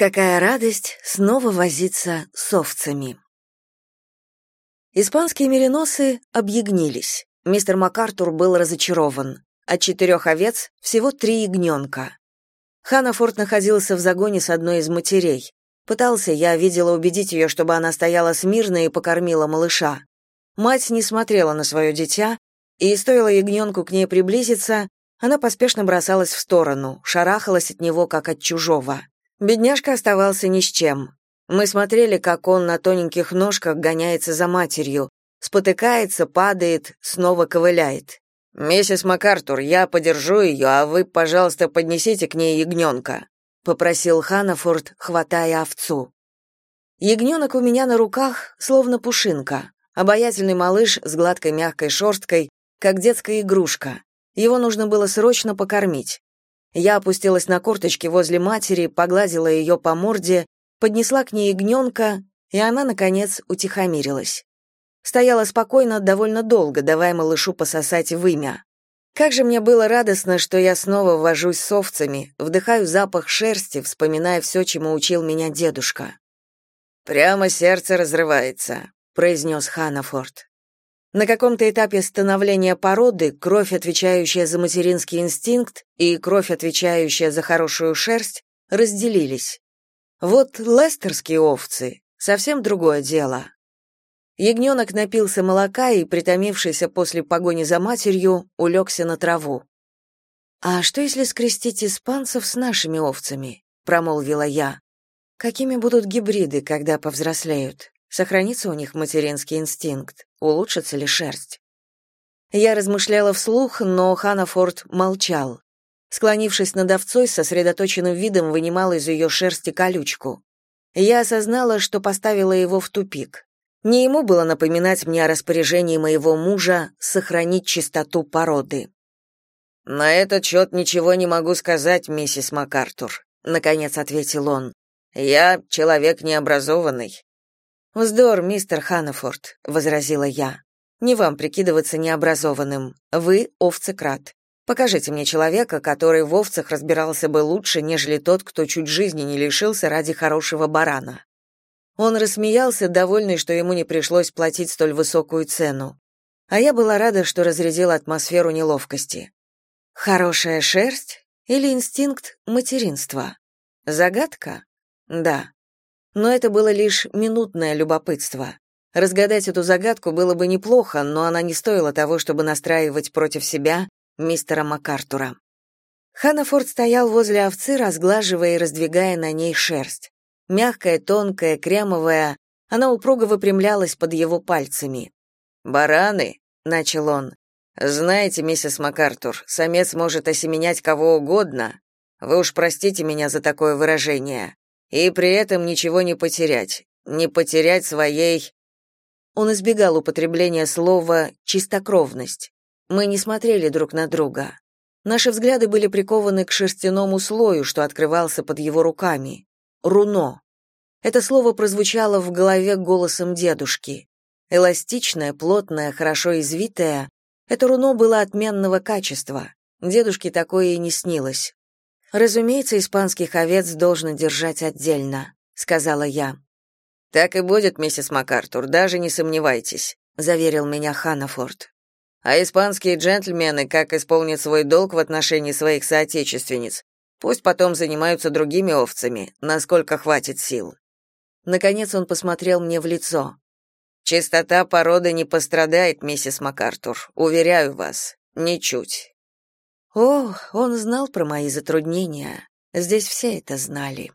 Какая радость снова возиться с овцами. Испанские мериносы объягнились. Мистер МакАртур был разочарован. От четырех овец всего три ягненка. Ханафорд находился в загоне с одной из матерей. Пытался я, видела, убедить ее, чтобы она стояла смирно и покормила малыша. Мать не смотрела на свое дитя, и стоило ягненку к ней приблизиться, она поспешно бросалась в сторону, шарахалась от него, как от чужого. Бедняжка оставался ни с чем. Мы смотрели, как он на тоненьких ножках гоняется за матерью, спотыкается, падает, снова ковыляет. «Миссис МакАртур, я подержу ее, а вы, пожалуйста, поднесите к ней ягненка», — попросил Ханафорд, хватая овцу. Ягненок у меня на руках, словно пушинка, обаятельный малыш с гладкой мягкой шерсткой, как детская игрушка. Его нужно было срочно покормить. Я опустилась на корточки возле матери, погладила ее по морде, поднесла к ней ягненка, и она, наконец, утихомирилась. Стояла спокойно довольно долго, давая малышу пососать вымя. Как же мне было радостно, что я снова вожусь с овцами, вдыхаю запах шерсти, вспоминая все, чему учил меня дедушка. «Прямо сердце разрывается», — произнес Ханафорд. На каком-то этапе становления породы кровь, отвечающая за материнский инстинкт, и кровь, отвечающая за хорошую шерсть, разделились. Вот лестерские овцы — совсем другое дело. Ягненок напился молока и, притомившийся после погони за матерью, улегся на траву. «А что, если скрестить испанцев с нашими овцами?» — промолвила я. «Какими будут гибриды, когда повзрослеют? Сохранится у них материнский инстинкт? Улучшится ли шерсть? Я размышляла вслух, но Ханафорд молчал. Склонившись над овцой, сосредоточенным видом вынимал из ее шерсти колючку. Я осознала, что поставила его в тупик. Не ему было напоминать мне о распоряжении моего мужа сохранить чистоту породы. «На этот счет ничего не могу сказать, миссис МакАртур», — наконец ответил он. «Я человек необразованный. «Вздор, мистер Ханафорд», — возразила я. «Не вам прикидываться необразованным. Вы овцекрат. Покажите мне человека, который в овцах разбирался бы лучше, нежели тот, кто чуть жизни не лишился ради хорошего барана». Он рассмеялся, довольный, что ему не пришлось платить столь высокую цену. А я была рада, что разрядила атмосферу неловкости. Хорошая шерсть или инстинкт материнства? Загадка? Да но это было лишь минутное любопытство. Разгадать эту загадку было бы неплохо, но она не стоила того, чтобы настраивать против себя мистера МакАртура. Ханафорд стоял возле овцы, разглаживая и раздвигая на ней шерсть. Мягкая, тонкая, кремовая, она упруго выпрямлялась под его пальцами. «Бараны», — начал он, — «знаете, миссис МакАртур, самец может осеменять кого угодно. Вы уж простите меня за такое выражение и при этом ничего не потерять, не потерять своей Он избегал употребления слова чистокровность. Мы не смотрели друг на друга. Наши взгляды были прикованы к шерстяному слою, что открывался под его руками. Руно. Это слово прозвучало в голове голосом дедушки. Эластичное, плотное, хорошо извитое, это руно было отменного качества. Дедушке такое и не снилось. Разумеется, испанских овец должно держать отдельно, сказала я. Так и будет, миссис МакАртур, даже не сомневайтесь, заверил меня Ханафорд. А испанские джентльмены, как исполнят свой долг в отношении своих соотечественниц, пусть потом занимаются другими овцами, насколько хватит сил. Наконец он посмотрел мне в лицо. Чистота породы не пострадает, миссис МакАртур, уверяю вас, ничуть. О, он знал про мои затруднения. Здесь все это знали.